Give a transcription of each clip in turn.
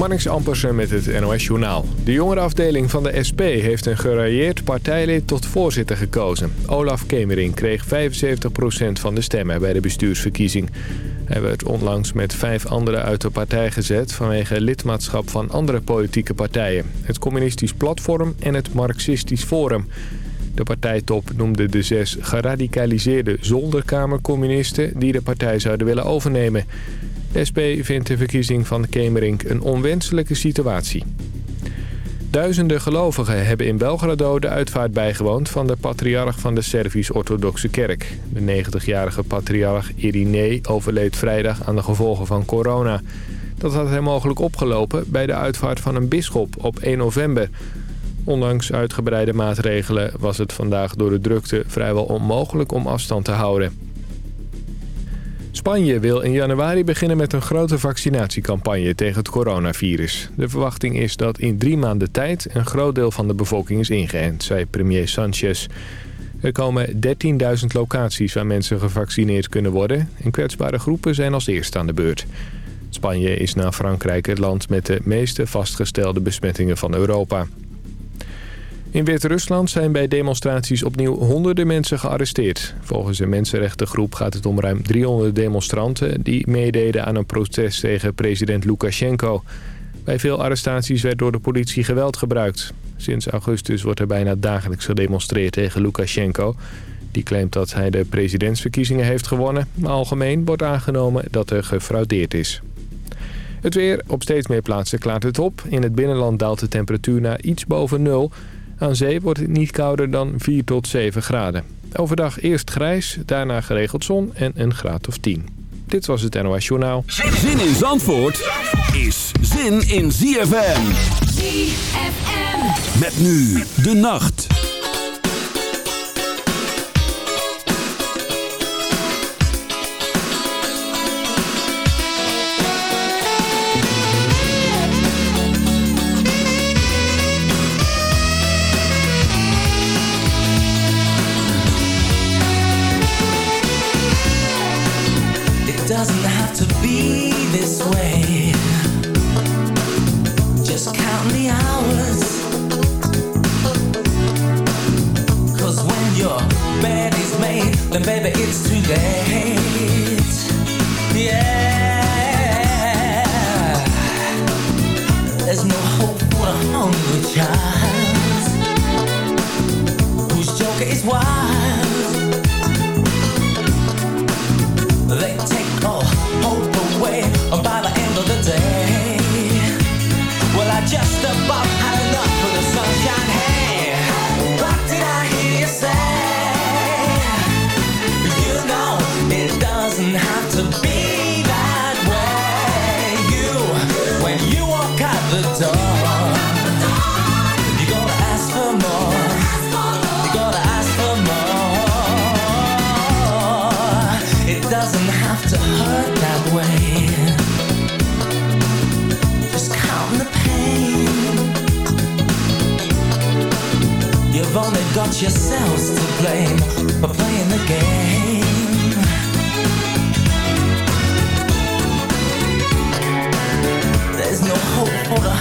Marnix Ampersen met het NOS Journaal. De jongerenafdeling van de SP heeft een gerailleerd partijlid tot voorzitter gekozen. Olaf Kemering kreeg 75% van de stemmen bij de bestuursverkiezing. Hij werd onlangs met vijf anderen uit de partij gezet... vanwege lidmaatschap van andere politieke partijen. Het Communistisch Platform en het Marxistisch Forum. De partijtop noemde de zes geradicaliseerde zolderkamercommunisten... die de partij zouden willen overnemen... SP vindt de verkiezing van Kemerink een onwenselijke situatie. Duizenden gelovigen hebben in Belgrado de uitvaart bijgewoond... van de patriarch van de Servisch-Orthodoxe Kerk. De 90-jarige patriarch Irinee overleed vrijdag aan de gevolgen van corona. Dat had hij mogelijk opgelopen bij de uitvaart van een bisschop op 1 november. Ondanks uitgebreide maatregelen was het vandaag door de drukte vrijwel onmogelijk om afstand te houden. Spanje wil in januari beginnen met een grote vaccinatiecampagne tegen het coronavirus. De verwachting is dat in drie maanden tijd een groot deel van de bevolking is ingeënt, zei premier Sanchez. Er komen 13.000 locaties waar mensen gevaccineerd kunnen worden... en kwetsbare groepen zijn als eerste aan de beurt. Spanje is na Frankrijk het land met de meeste vastgestelde besmettingen van Europa. In Wit-Rusland zijn bij demonstraties opnieuw honderden mensen gearresteerd. Volgens een mensenrechtengroep gaat het om ruim 300 demonstranten... die meededen aan een protest tegen president Lukashenko. Bij veel arrestaties werd door de politie geweld gebruikt. Sinds augustus wordt er bijna dagelijks gedemonstreerd tegen Lukashenko. Die claimt dat hij de presidentsverkiezingen heeft gewonnen. Maar algemeen wordt aangenomen dat er gefraudeerd is. Het weer. Op steeds meer plaatsen klaart het op. In het binnenland daalt de temperatuur naar iets boven nul... Aan zee wordt het niet kouder dan 4 tot 7 graden. Overdag eerst grijs, daarna geregeld zon en een graad of 10. Dit was het NOS Journaal. Zin in Zandvoort is zin in ZFM. ZFM. Met nu de nacht.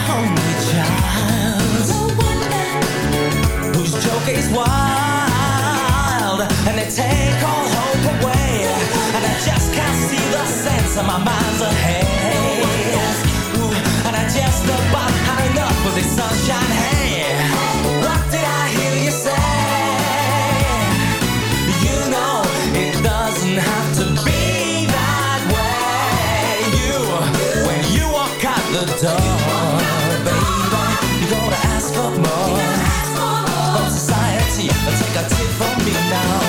Hungry child. Whose joke is wild and they take all hope away. And I just can't see the sense of my mind's ahead now,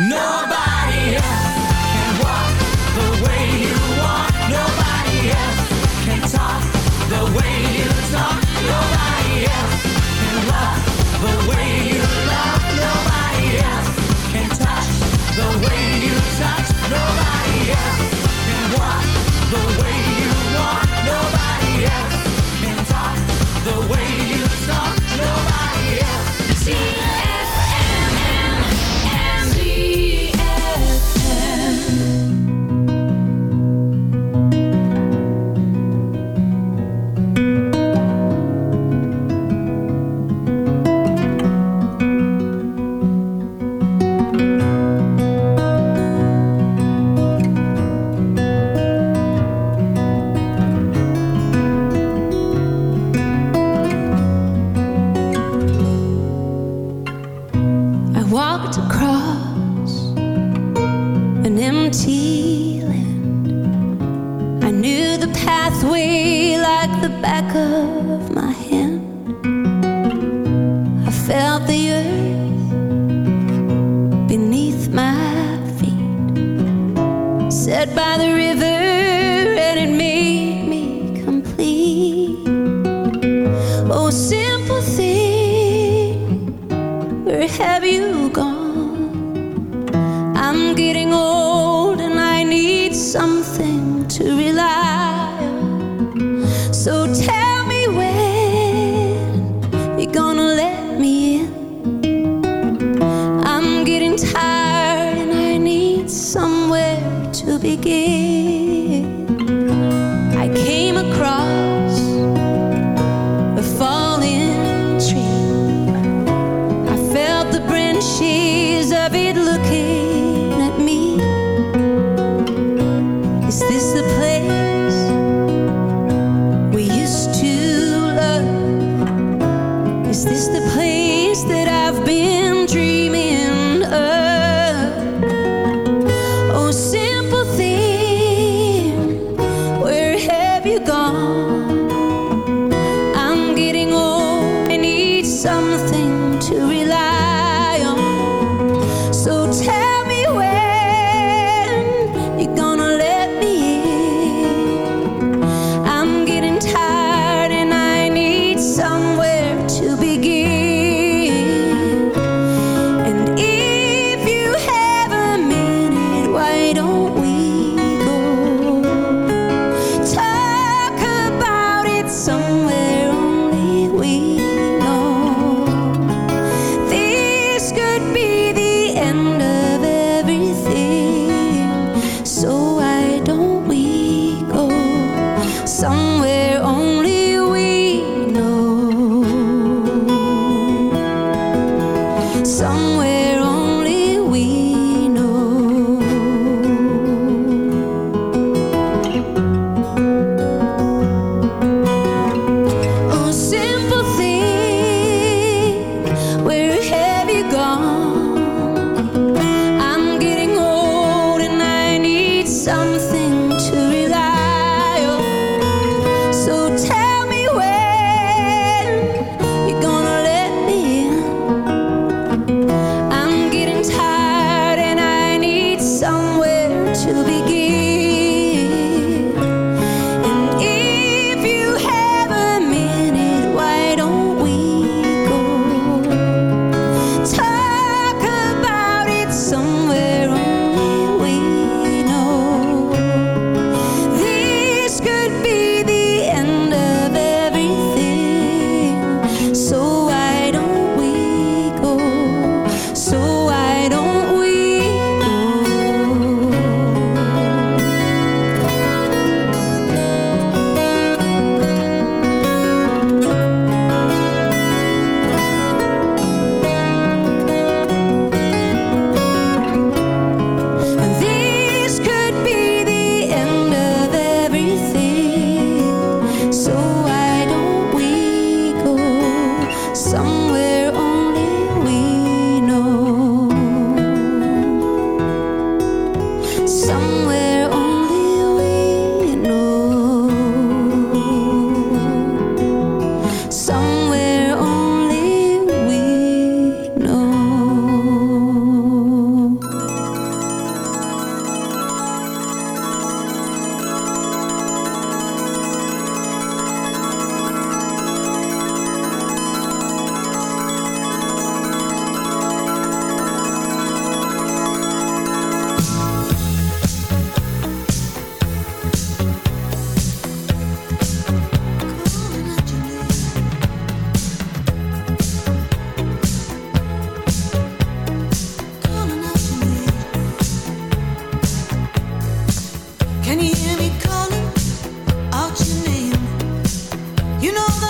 Nobody You know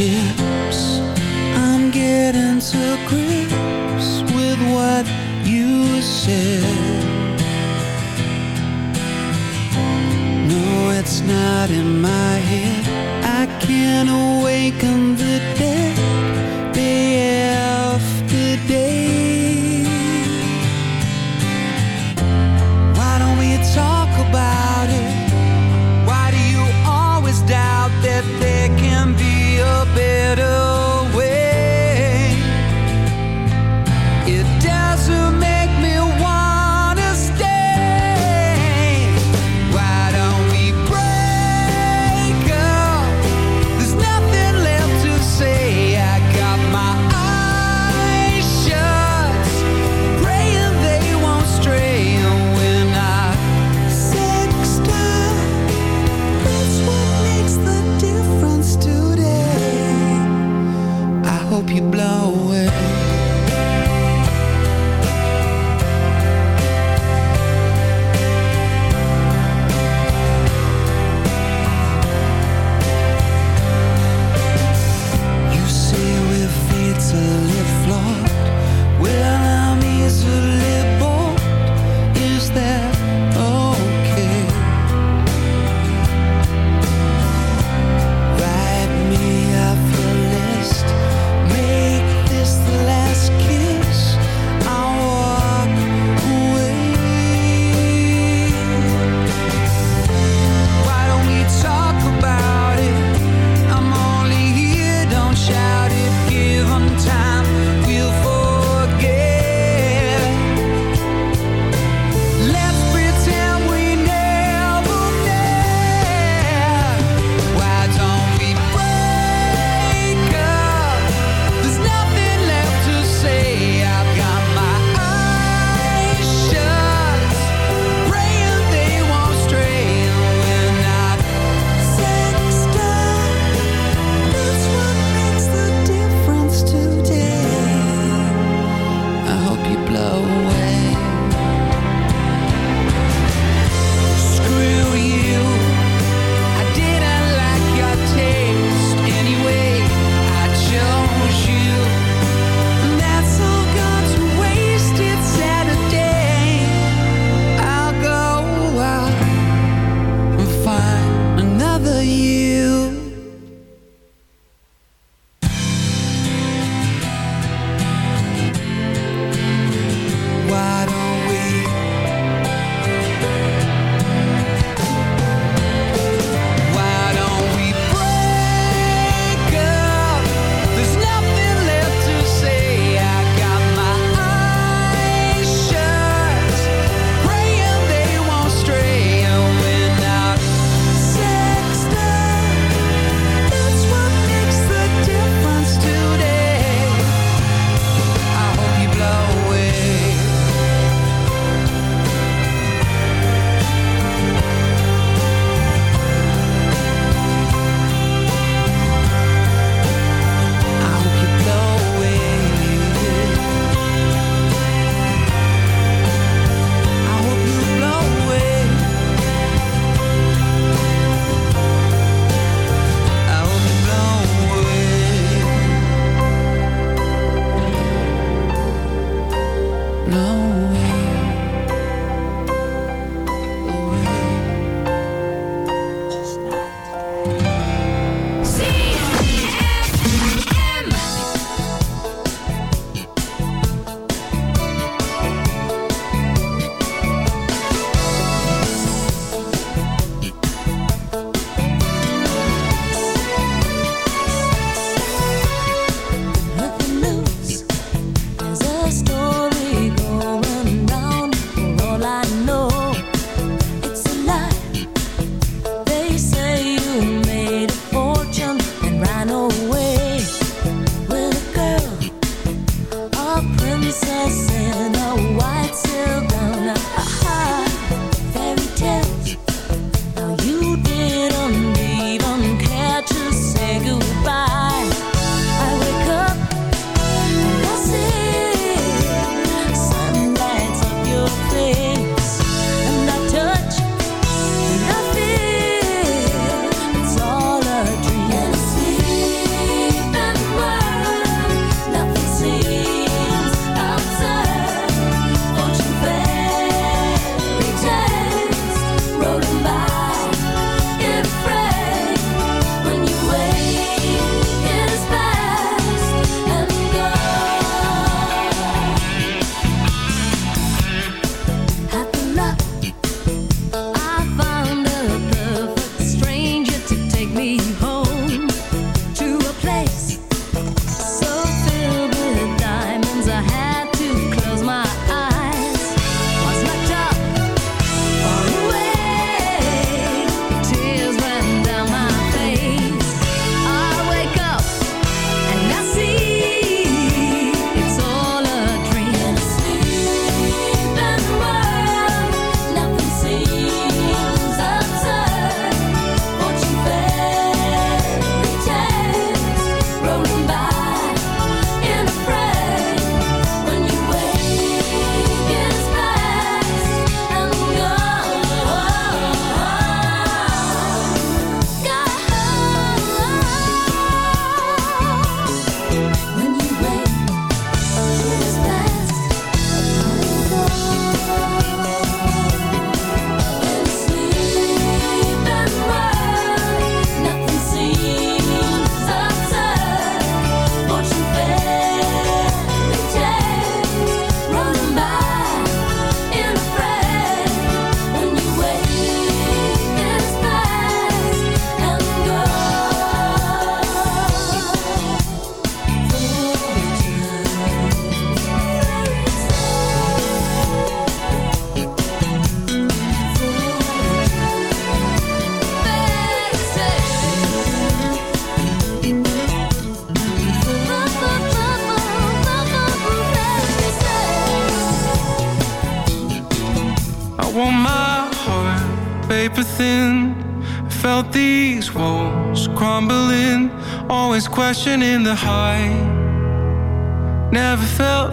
Like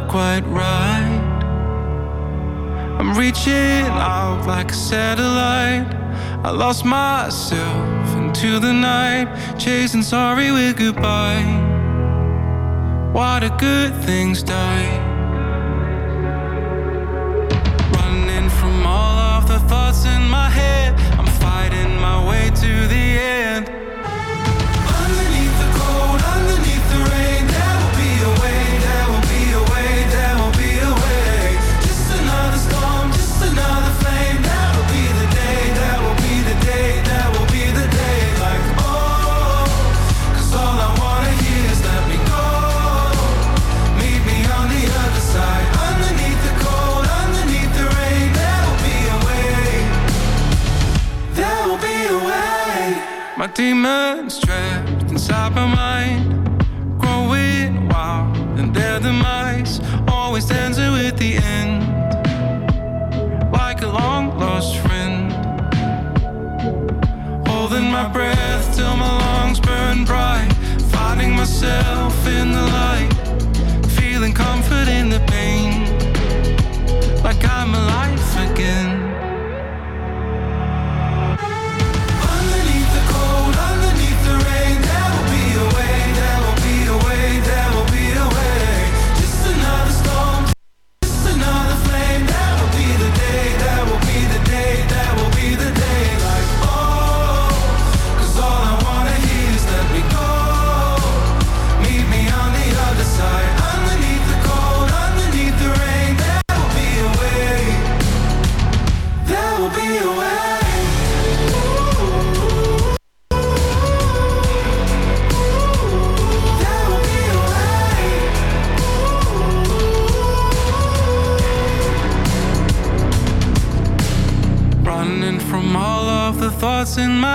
quite right. I'm reaching out like a satellite. I lost myself into the night, chasing sorry with goodbye. Why do good things die? Running from all of the thoughts in my head, I'm fighting my way to the end. demons trapped inside my mind. Growing wild and their demise. Always dancing with the end. Like a long lost friend. Holding my breath till my lungs burn bright. Finding myself in the light. Feeling comfort in the pain. Like I'm alive again.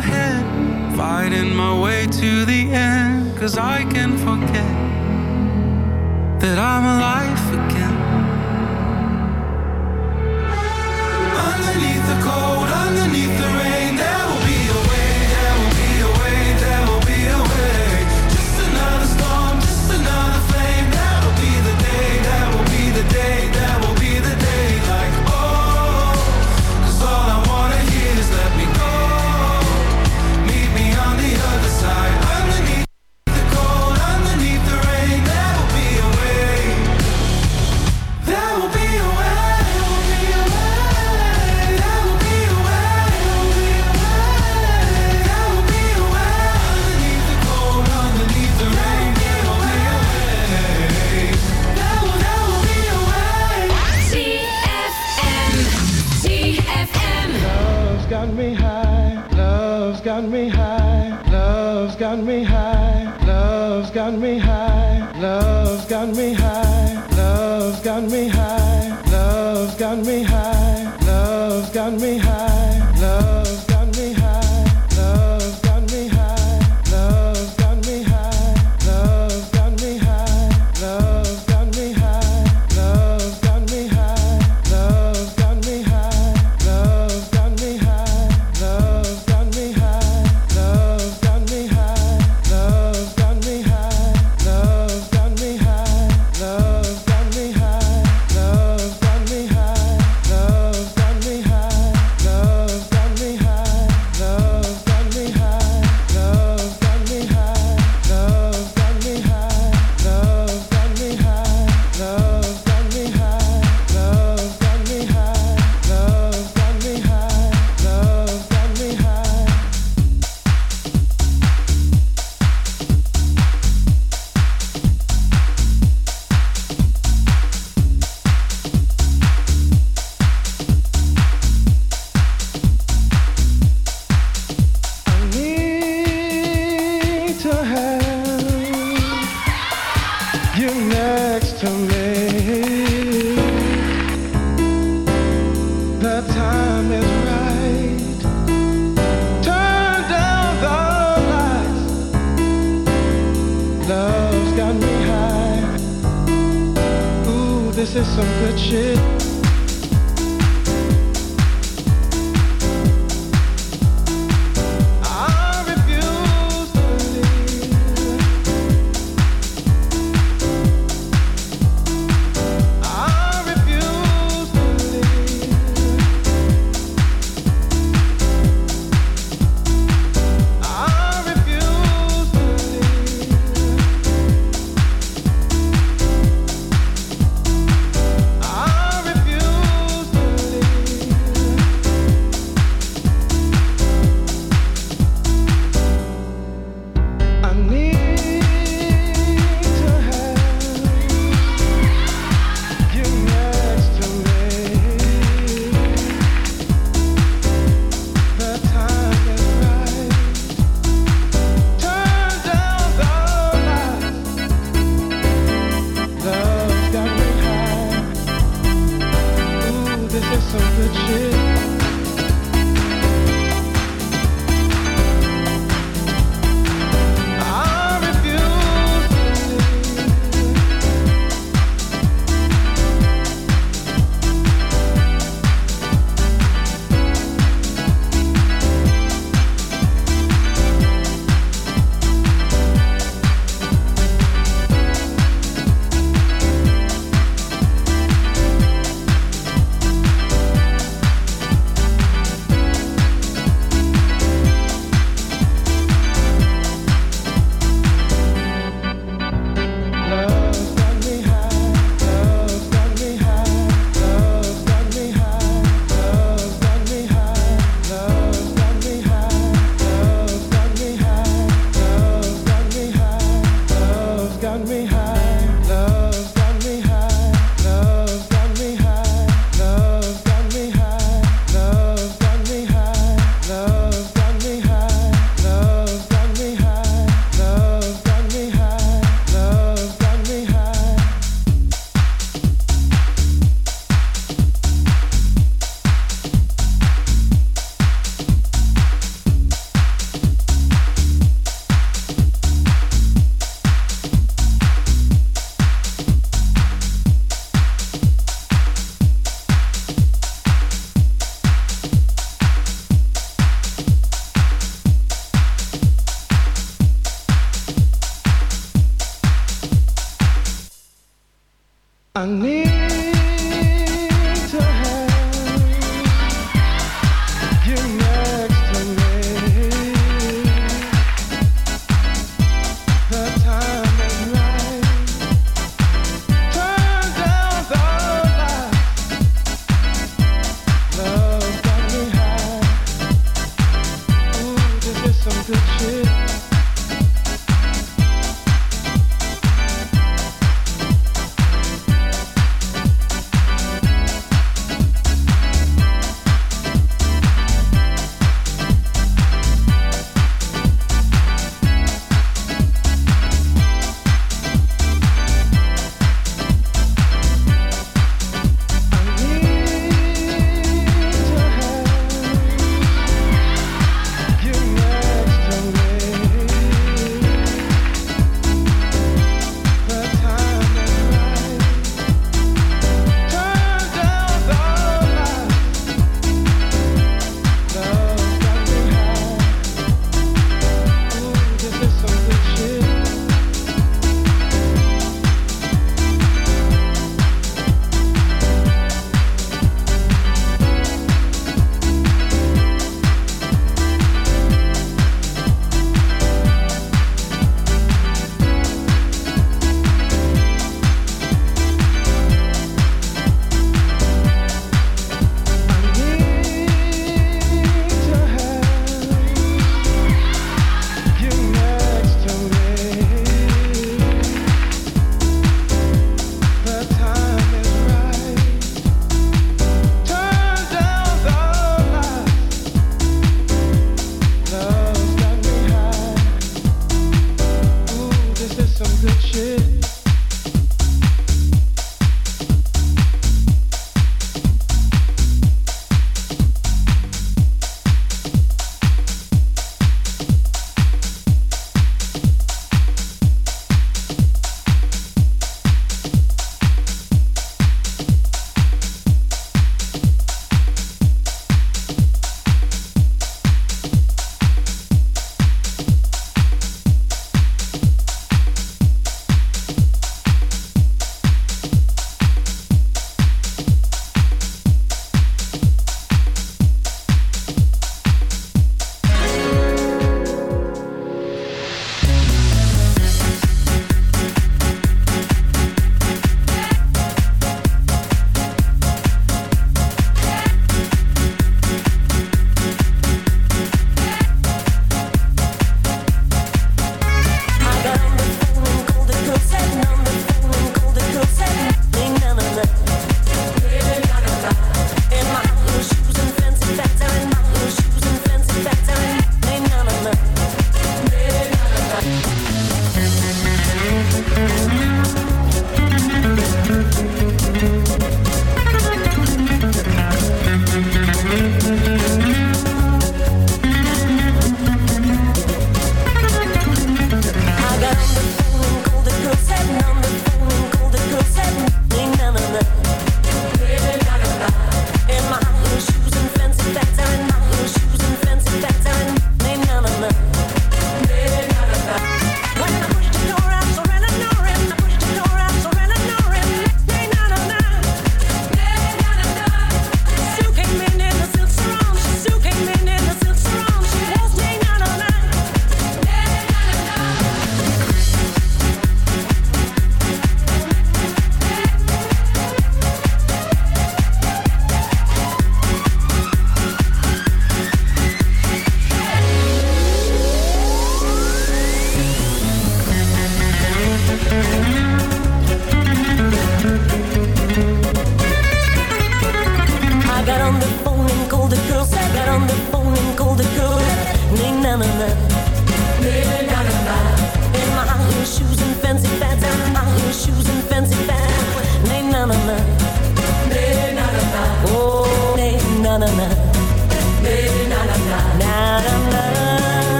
my fighting my way to the end, cause I can forget.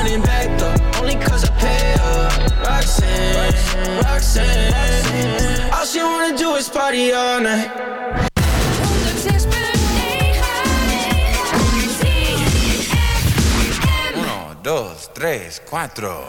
running back though, only cause I pay her. All she wanna do is party all night. Dos, tres, cuatro.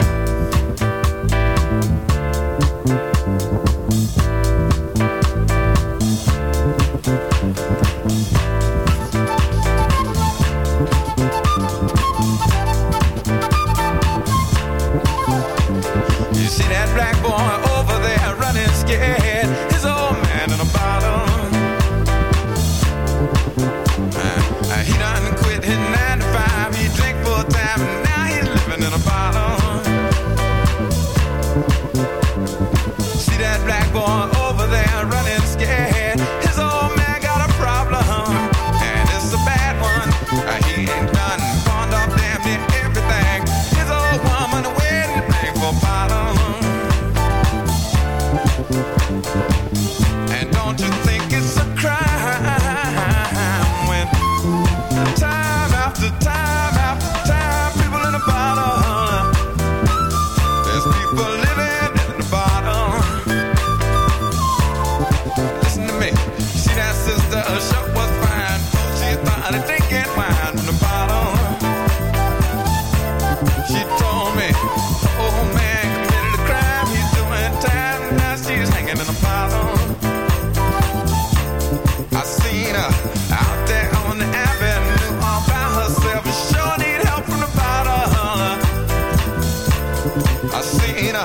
I seen a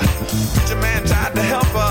preacher man tried to help her.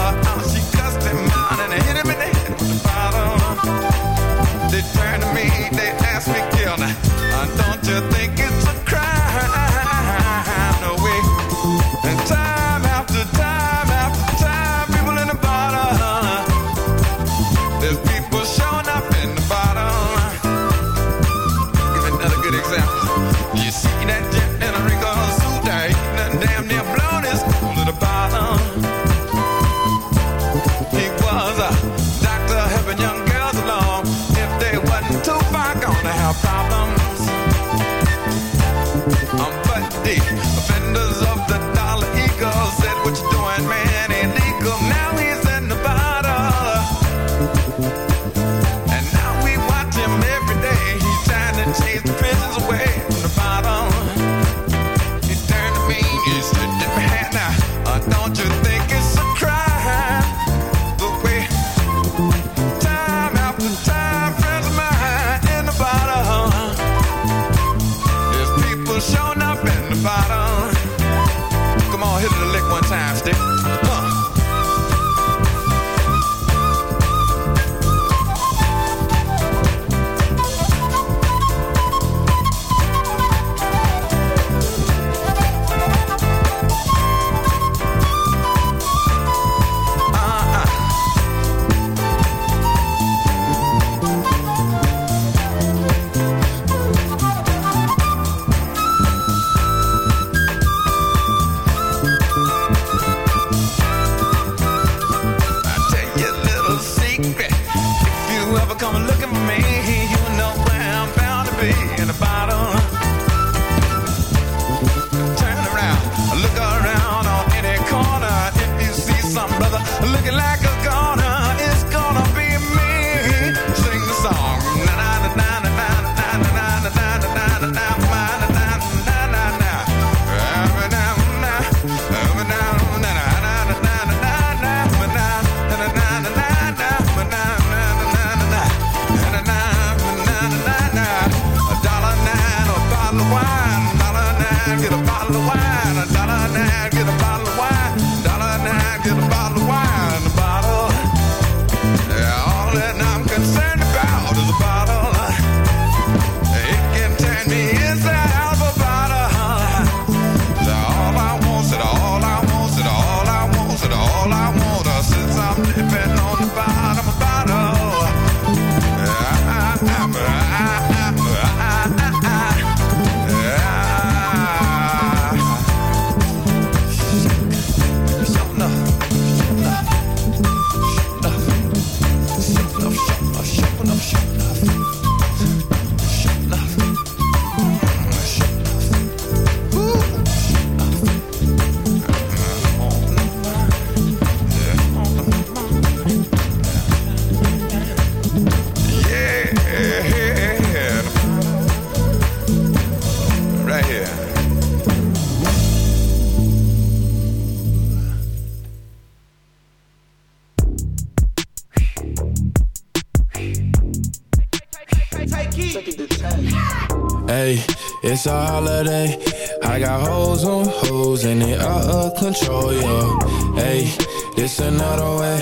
It's a holiday. I got hoes on hoes and they out of control, yo. Hey, this another way.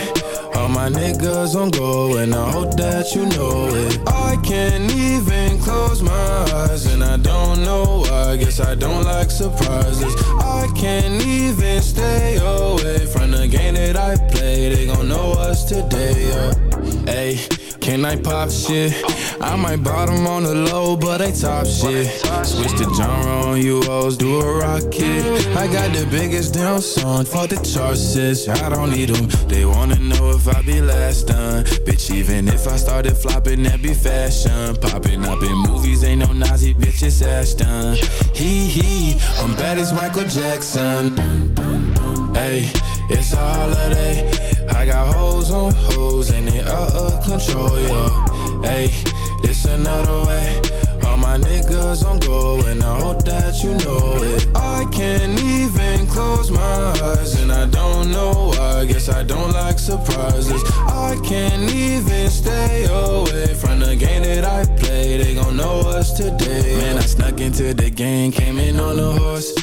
All my niggas on go and I hope that you know it. I can't even close my eyes and I don't know why. Guess I don't like surprises. I can't even stay away from the game that I play. They gon' know us today, yeah. Hey, can I pop shit? I might bottom on the low, but I top shit. Switch the genre on you hoes, do a rocket. I got the biggest damn song, fuck the charts. I don't need them. They wanna know if I be last done. Bitch, even if I started flopping, that be fashion. Popping up in movies, ain't no Nazi bitch, it's Ashton. Hee hee, I'm bad as Michael Jackson. Hey, it's a holiday. I got hoes on hoes and they out of control, yo. Hey, it's another way. All my niggas on go and I hope that you know it. I can't even close my eyes and I don't know why. Guess I don't like surprises. I can't even stay away from the game that I play. They gon' know us today. Man, I snuck into the game, came in on a horse.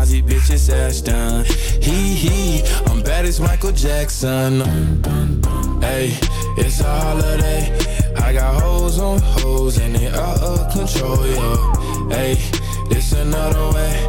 Nazi bitch, it's Ashton. Hee hee, I'm bad as Michael Jackson. Hey, it's a holiday. I got hoes on hoes and they out of control, yo. Hey, this another way.